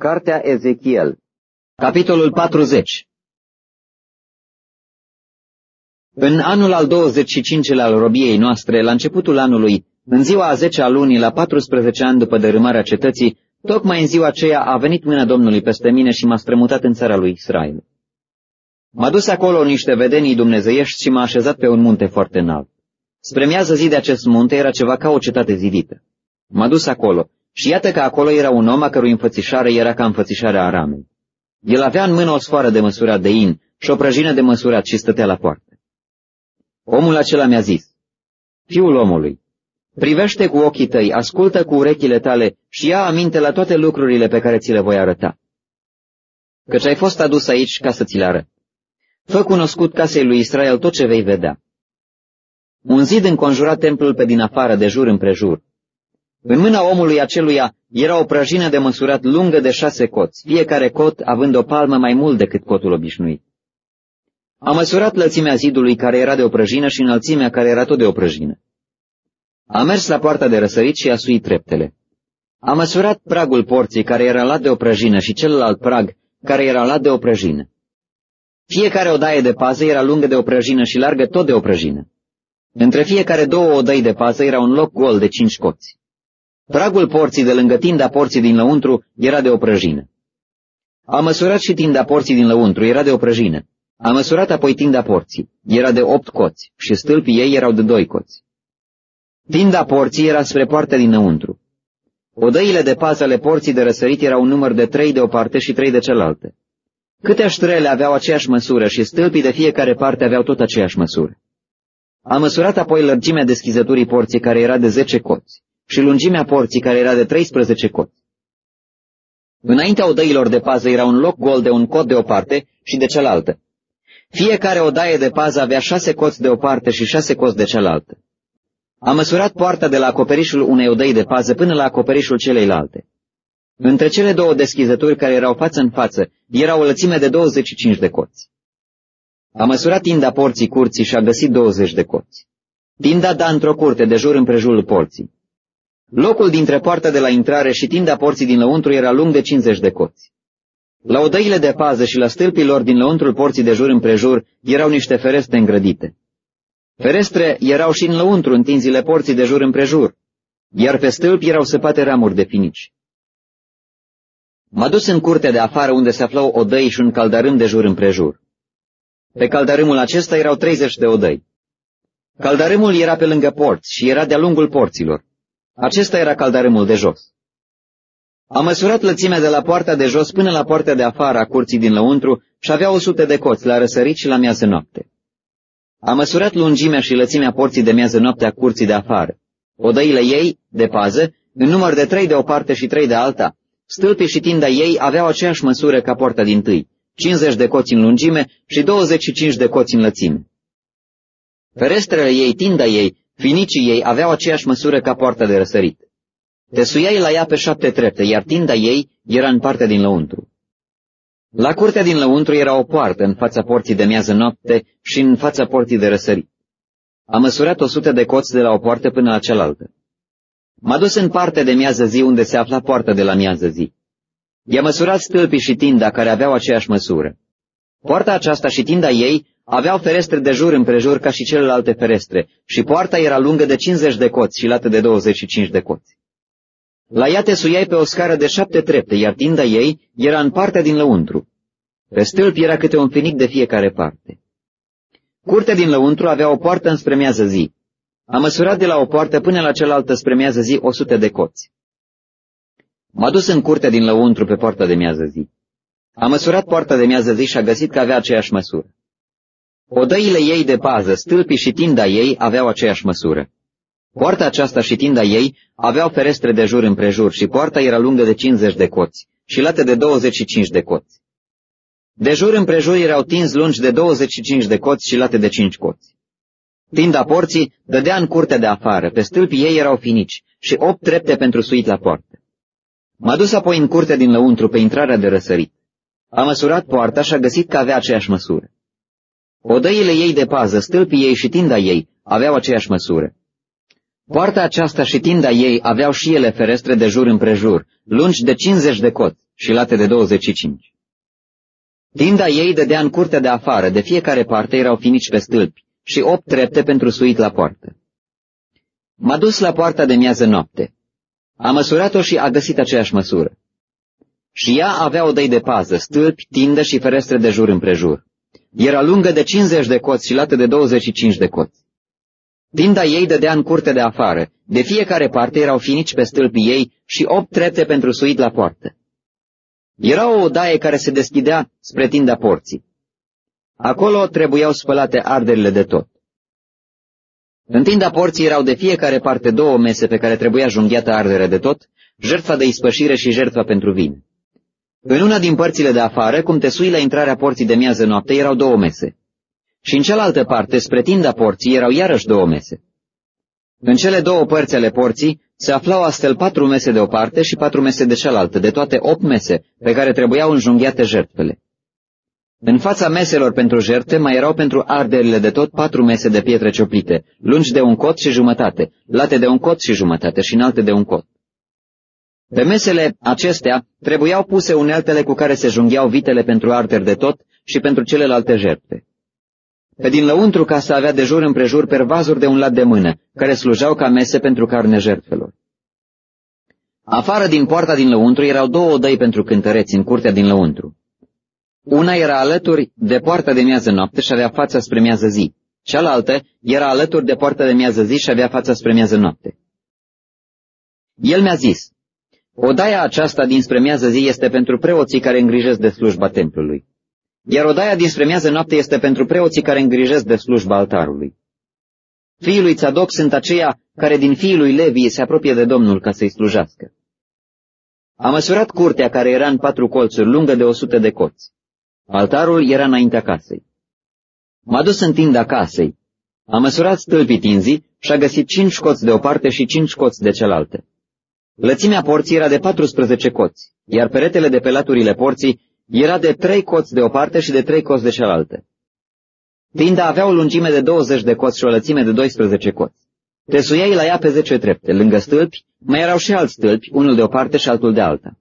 Cartea Ezechiel Capitolul 40 În anul al 25-lea al robiei noastre, la începutul anului, în ziua a 10 a lunii, la 14 ani după dărâmarea cetății, tocmai în ziua aceea a venit mâna Domnului peste mine și m-a strămutat în țara lui Israel. M-a dus acolo niște vedenii dumnezeiești și m-a așezat pe un munte foarte înalt. Spre miază zi de acest munte era ceva ca o cetate zidită. M-a dus acolo și iată că acolo era un om a cărui înfățișare era ca înfățișarea Aramei. El avea în mână o sfoară de măsurat de in și o prăjină de măsurat și stătea la poartă. Omul acela mi-a zis, Fiul omului, privește cu ochii tăi, ascultă cu urechile tale și ia aminte la toate lucrurile pe care ți le voi arăta. Căci ai fost adus aici ca să ți le arăt. Fă cunoscut casei lui Israel tot ce vei vedea. Un zid înconjura templul pe din afară, de jur împrejur. În mâna omului aceluia era o prăjină de măsurat lungă de șase coți, fiecare cot având o palmă mai mult decât cotul obișnuit. A măsurat lățimea zidului care era de o prăjină și înălțimea care era tot de o prăjină. A mers la poarta de răsărit și a suit treptele. A măsurat pragul porții care era lat de o prăjină și celălalt prag care era lat de o prăjină. Fiecare odaie de pază era lungă de o prăjină și largă tot de o prăjină. Între fiecare două odăi de pază era un loc gol de cinci coți. Pragul porții de lângă tinda porții din lăuntru era de o prăjină. A măsurat și tinda porții din lăuntru, era de o prăjină. A măsurat apoi tinda porții, era de opt coți și stâlpii ei erau de doi coți. Tinda porții era spre poarta dinăuntru. Odăile de pază ale porții de răsărit erau un număr de trei de o parte și trei de cealaltă. Câte aștrele aveau aceeași măsură și stâlpii de fiecare parte aveau tot aceeași măsură. A măsurat apoi lărgimea deschizăturii porții care era de zece coți și lungimea porții care era de 13 coți. Înaintea odăilor de pază era un loc gol de un cot de o parte și de cealaltă. Fiecare odaie de pază avea șase coți de o parte și șase coți de cealaltă. A măsurat poarta de la acoperișul unei odăi de pază până la acoperișul celeilalte. Între cele două deschizături care erau față în față era o lățime de 25 de coți. A măsurat tinda porții curții și a găsit 20 de coți. Tinda da într-o curte de jur împrejurul porții. Locul dintre poarta de la intrare și tinda porții din lăuntru era lung de 50 de coți. La odăile de pază și la stâlpilor din lăuntrul porții de jur împrejur erau niște ferestre îngrădite. Ferestre erau și în lăuntru întinzile porții de jur împrejur, iar pe stâlpi erau săpate ramuri de finici. M-a dus în curtea de afară unde se aflau odăi și un caldarâm de jur împrejur. Pe caldarâmul acesta erau 30 de odăi. Caldarâmul era pe lângă porți și era de-a lungul porților. Acesta era caldarâmul de jos. A măsurat lățimea de la poarta de jos până la poarta de afară a curții din lăuntru și avea o sută de coți la răsărit și la miază noapte. A măsurat lungimea și lățimea porții de miază noapte a curții de afară. Odăile ei, de pază, în număr de trei de o parte și trei de alta, stâlpii și tinda ei aveau aceeași măsură ca poarta din tâi, 50 de coți în lungime și 25 de coți în lățime. Ferestrele ei, tinda ei Finicii ei aveau aceeași măsură ca poarta de răsărit. Te suiai la ea pe șapte trepte, iar tinda ei era în partea din lăuntru. La curtea din lăuntru era o poartă în fața porții de miază noapte și în fața porții de răsărit. Am măsurat o sută de coți de la o poartă până la cealaltă. M-a dus în partea de miază zi unde se afla poarta de la miază zi. I-a măsurat stâlpii și tinda care aveau aceeași măsură. Poarta aceasta și tinda ei Aveau ferestre de jur împrejur ca și celelalte ferestre și poarta era lungă de 50 de coți și lată de 25 de coți. La ea te suiai pe o scară de șapte trepte, iar tinda ei era în partea din lăuntru. Pe stâlp era câte un finic de fiecare parte. Curtea din lăuntru avea o poartă înspre miază zi. Am măsurat de la o poartă până la cealaltă spre miază zi o sută de coți. M-a dus în curtea din lăuntru pe poarta de miază zi. Am măsurat poarta de miază zi și a găsit că avea aceeași măsură. Odăile ei de pază, stâlpii și tinda ei aveau aceeași măsură. Poarta aceasta și tinda ei aveau ferestre de jur împrejur și poarta era lungă de 50 de coți și lată de 25 de coți. De jur împrejur erau tinzi lungi de 25 de coți și late de 5 coți. Tinda porții dădea în curtea de afară, pe stâlpii ei erau finici și opt trepte pentru suit la poartă. M-a dus apoi în curtea din lăuntru pe intrarea de răsărit. A măsurat poarta și a găsit că avea aceeași măsură. Odăile ei de pază, stâlpii ei și tinda ei aveau aceeași măsură. Poarta aceasta și tinda ei aveau și ele ferestre de jur împrejur, lungi de 50 de coți și late de 25. Tinda ei dădea în curtea de afară, de fiecare parte erau finici pe stâlpi și opt trepte pentru suit la poartă. M-a dus la poarta de miază noapte. A măsurat-o și a găsit aceeași măsură. Și ea avea o dăi de pază, stâlpi, tindă și ferestre de jur împrejur. Era lungă de 50 de coți și lată de 25 de coți. Tinda ei dădea în curte de afară. De fiecare parte erau finici pe stâlpii ei și opt trepte pentru suit la poartă. Era o odaie care se deschidea spre tinda porții. Acolo trebuiau spălate arderile de tot. În tinda porții erau de fiecare parte două mese pe care trebuia junghiată ardere de tot, jertfa de ispășire și jertfa pentru vin. În una din părțile de afară, cum te sui la intrarea porții de miază noapte, erau două mese. Și în cealaltă parte, spre tinda porții, erau iarăși două mese. În cele două părți ale porții se aflau astfel patru mese de o parte și patru mese de cealaltă, de toate opt mese, pe care trebuiau înjunghiate jertfele. În fața meselor pentru jertfe mai erau pentru arderile de tot patru mese de pietre cioplite, lungi de un cot și jumătate, late de un cot și jumătate și înalte de un cot. Pe mesele acestea trebuiau puse uneltele cu care se jungheau vitele pentru arderi de tot și pentru celelalte jertfe. Pe din lăuntru casa avea de jur împrejur pervazuri de un lat de mână, care slujau ca mese pentru carne jertfelor. Afară din poarta din lăuntru erau două odăi pentru cântăreți în curtea din lăuntru. Una era alături de poarta de miază noapte și avea fața spre miază zi. Cealaltă era alături de poarta de miază zi și avea fața spre miază noapte. El mi-a zis, odaia aceasta dinspre miază zi este pentru preoții care îngrijesc de slujba templului iar odaia dinspre miază noapte este pentru preoții care îngrijesc de slujba altarului. Fiii lui Tzadok sunt aceia care din fiii lui Levi se apropie de Domnul ca să-i slujească. A măsurat curtea care era în patru colțuri, lungă de o sută de coți. Altarul era înaintea casei. M-a dus în tinda casei. A măsurat stâlpii tinzii și a găsit cinci coți de o parte și cinci coți de cealaltă. Lățimea porții era de 14 coți, iar peretele de pe laturile porții era de trei coți de o parte și de trei coți de cealaltă. Tinda avea o lungime de 20 de coți și o lățime de 12 coți. Te suiai la ea pe 10 trepte. Lângă stâlpi mai erau și alți stâlpi, unul de o parte și altul de alta.